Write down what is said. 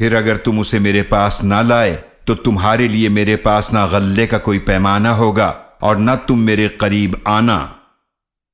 फिर अगर तुम उसे मेरे पास ना लाए तो तुम्हारे लिए मेरे पास ना गल्ले का कोई पैमाना होगा, और ना तुम मेरे करीब आना।